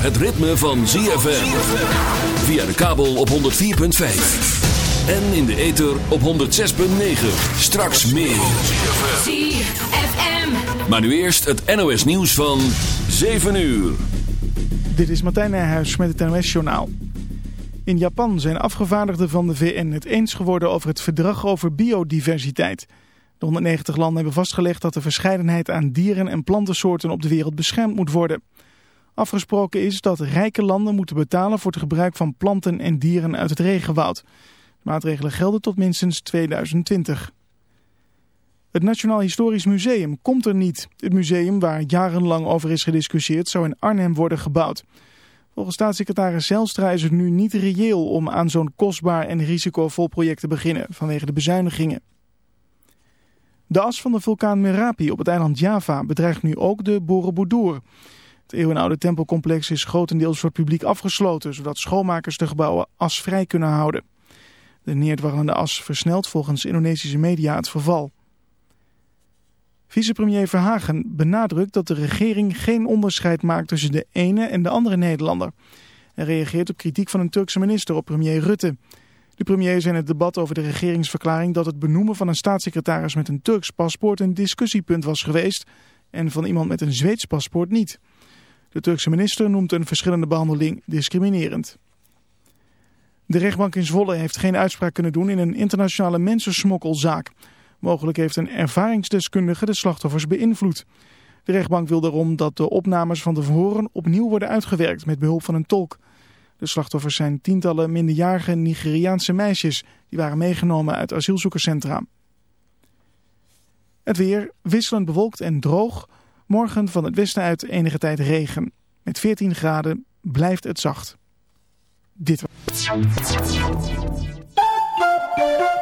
het ritme van ZFM. Via de kabel op 104.5. En in de ether op 106.9. Straks meer. ZFM. Maar nu eerst het NOS nieuws van 7 uur. Dit is Martijn Nijhuis met het NOS-journaal. In Japan zijn afgevaardigden van de VN het eens geworden over het verdrag over biodiversiteit. De 190 landen hebben vastgelegd dat de verscheidenheid aan dieren en plantensoorten op de wereld beschermd moet worden. Afgesproken is dat rijke landen moeten betalen voor het gebruik van planten en dieren uit het regenwoud. De maatregelen gelden tot minstens 2020. Het Nationaal Historisch Museum komt er niet. Het museum waar jarenlang over is gediscussieerd zou in Arnhem worden gebouwd. Volgens staatssecretaris Zelstra is het nu niet reëel om aan zo'n kostbaar en risicovol project te beginnen vanwege de bezuinigingen. De as van de vulkaan Merapi op het eiland Java bedreigt nu ook de Borobudur. Het eeuwenoude tempelcomplex is grotendeels voor het publiek afgesloten, zodat schoonmakers de gebouwen asvrij kunnen houden. De neerdwarrelende as versnelt volgens Indonesische media het verval. Vicepremier Verhagen benadrukt dat de regering geen onderscheid maakt tussen de ene en de andere Nederlander. Hij reageert op kritiek van een Turkse minister op premier Rutte. De premier zei in het debat over de regeringsverklaring dat het benoemen van een staatssecretaris met een Turks paspoort een discussiepunt was geweest en van iemand met een Zweeds paspoort niet. De Turkse minister noemt een verschillende behandeling discriminerend. De rechtbank in Zwolle heeft geen uitspraak kunnen doen in een internationale mensensmokkelzaak. Mogelijk heeft een ervaringsdeskundige de slachtoffers beïnvloed. De rechtbank wil daarom dat de opnames van de verhoren opnieuw worden uitgewerkt met behulp van een tolk. De slachtoffers zijn tientallen minderjarige Nigeriaanse meisjes die waren meegenomen uit asielzoekerscentra. Het weer wisselend bewolkt en droog. Morgen van het westen uit enige tijd regen. Met 14 graden blijft het zacht. Dit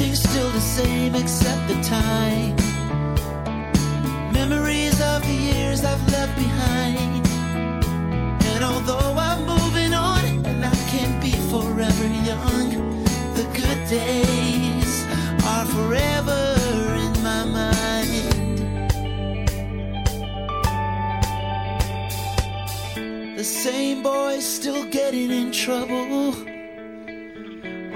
Everything's still the same except the time. Memories of the years I've left behind. And although I'm moving on and I can't be forever young, the good days are forever in my mind. The same boys still getting in trouble.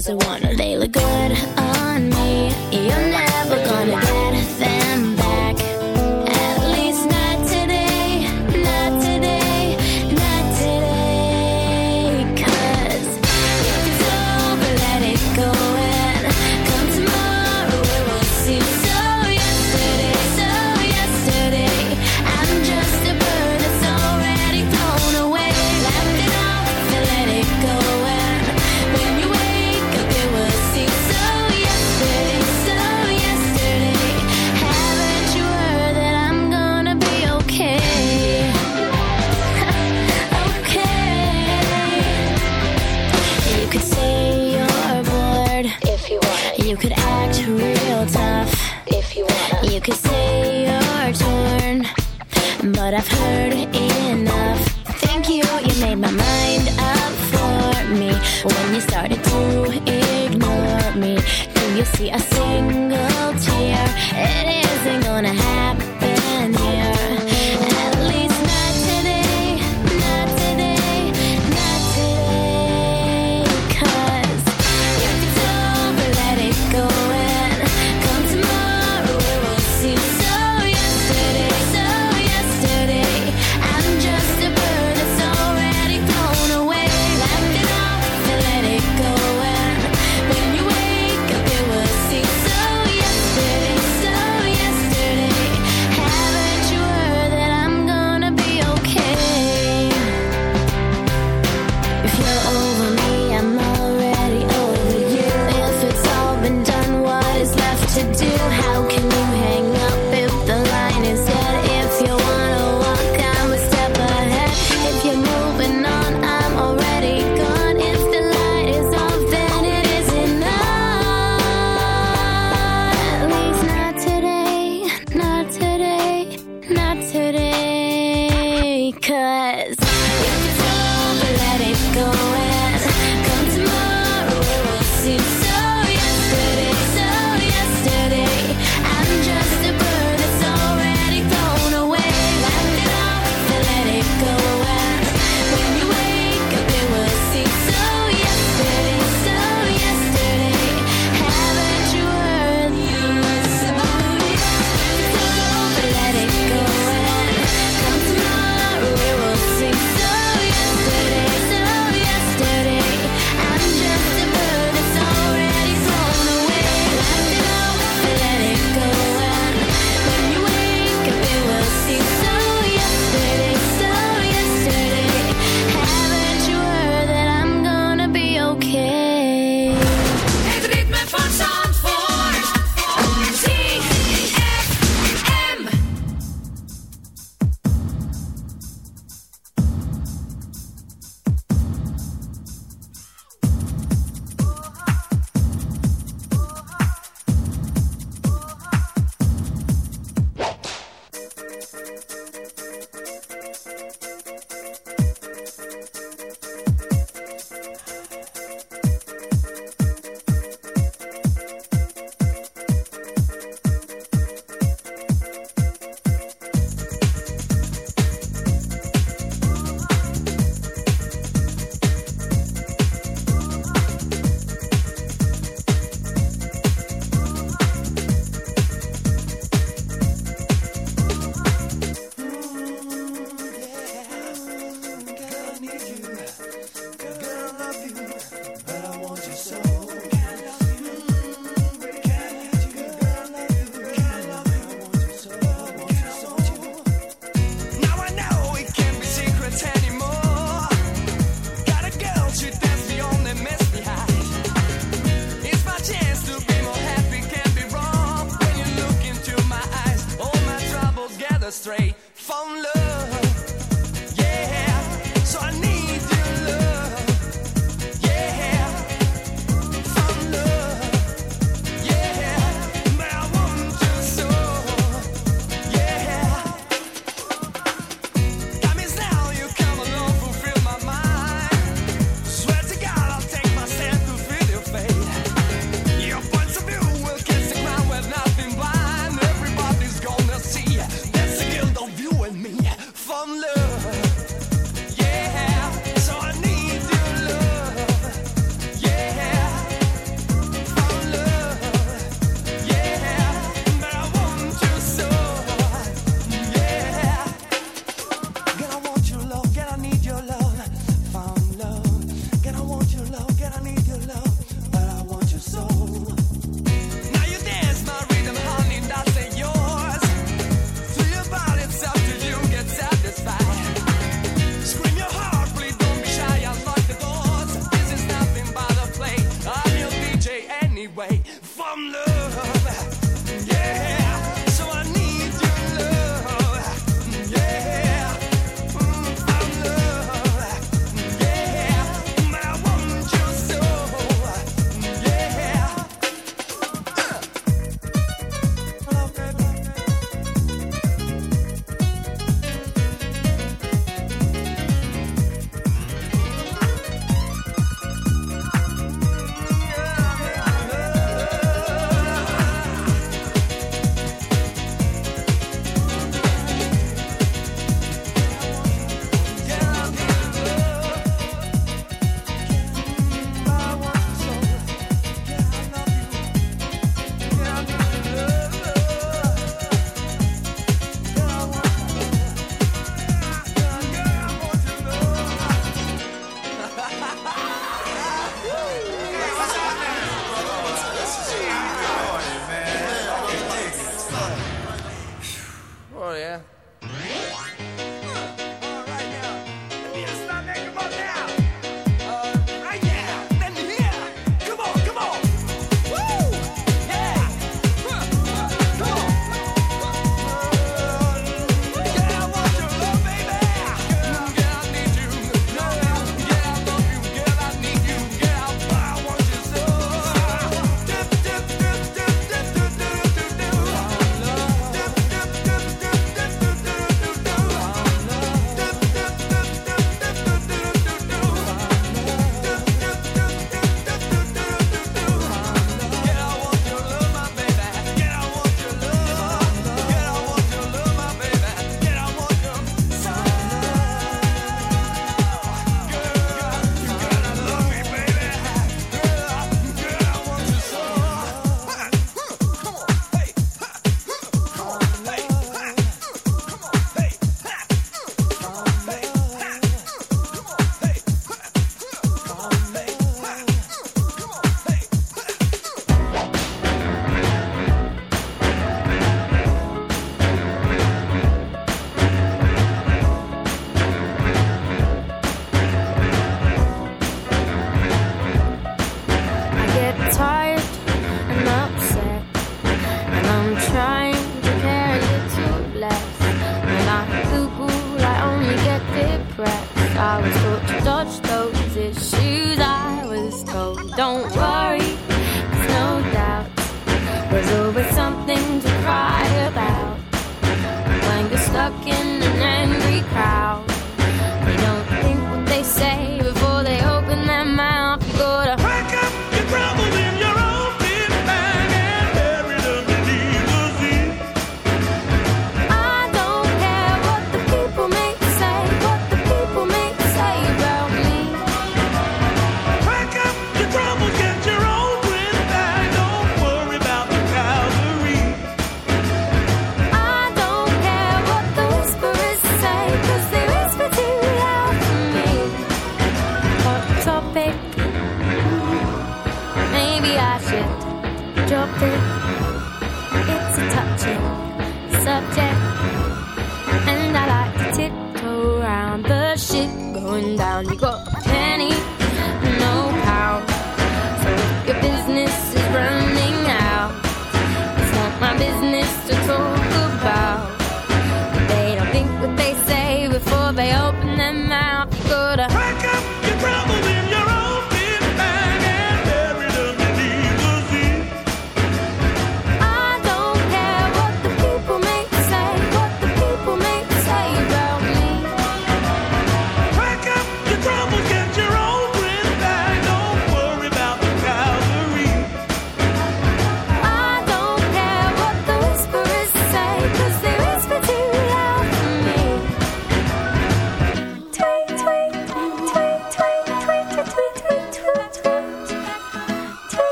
doesn't wanna. They look good. Uh.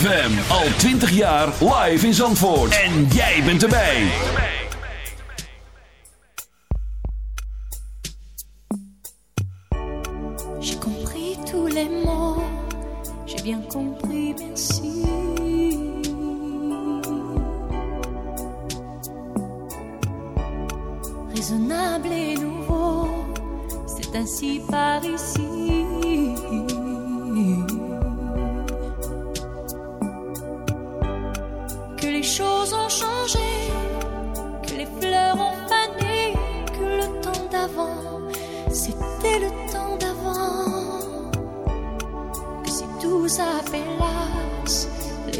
ZFM. Al 20 jaar live in Zandvoort. En jij bent erbij. J'ai compris tous les mots. J'ai bien compris, merci. Raisonnable et nouveau. C'est ainsi par ici.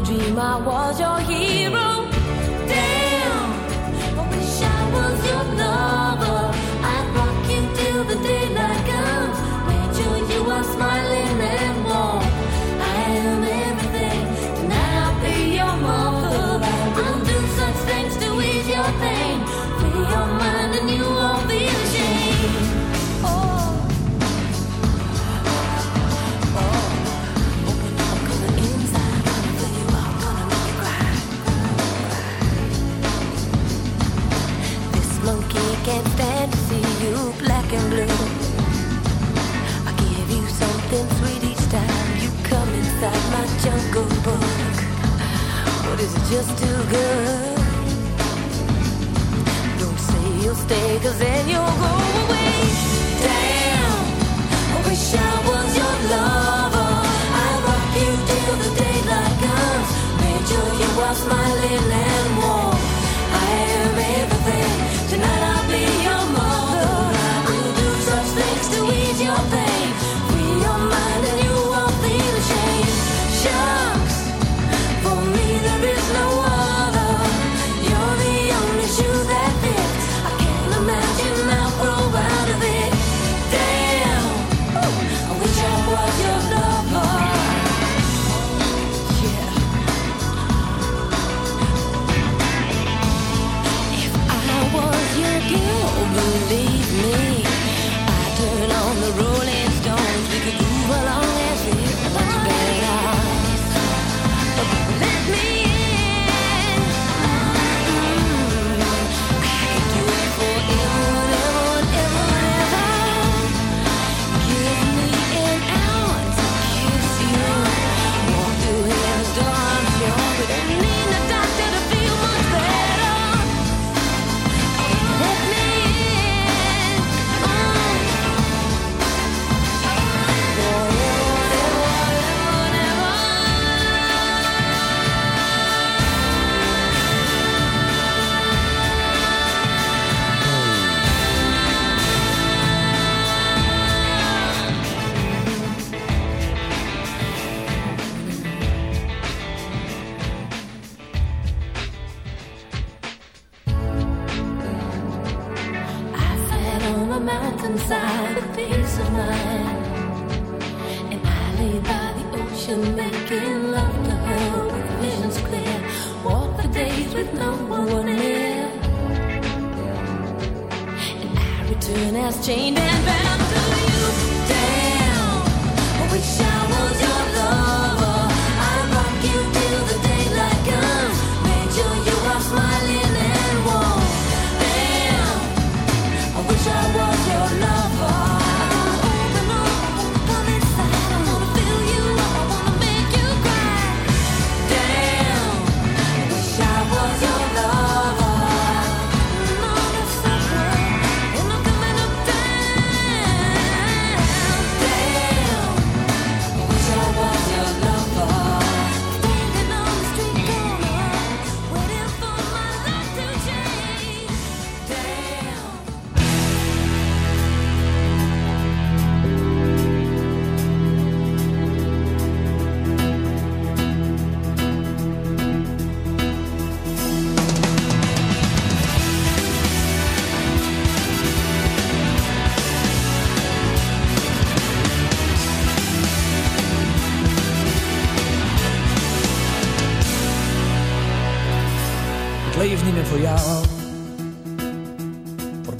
dream I was your hero. Day cause you're just too good. Don't say you'll stay, cause then you'll go away. Damn, I wish I was your lover. I rock you till the daylight comes. Made sure you are smiling and warm.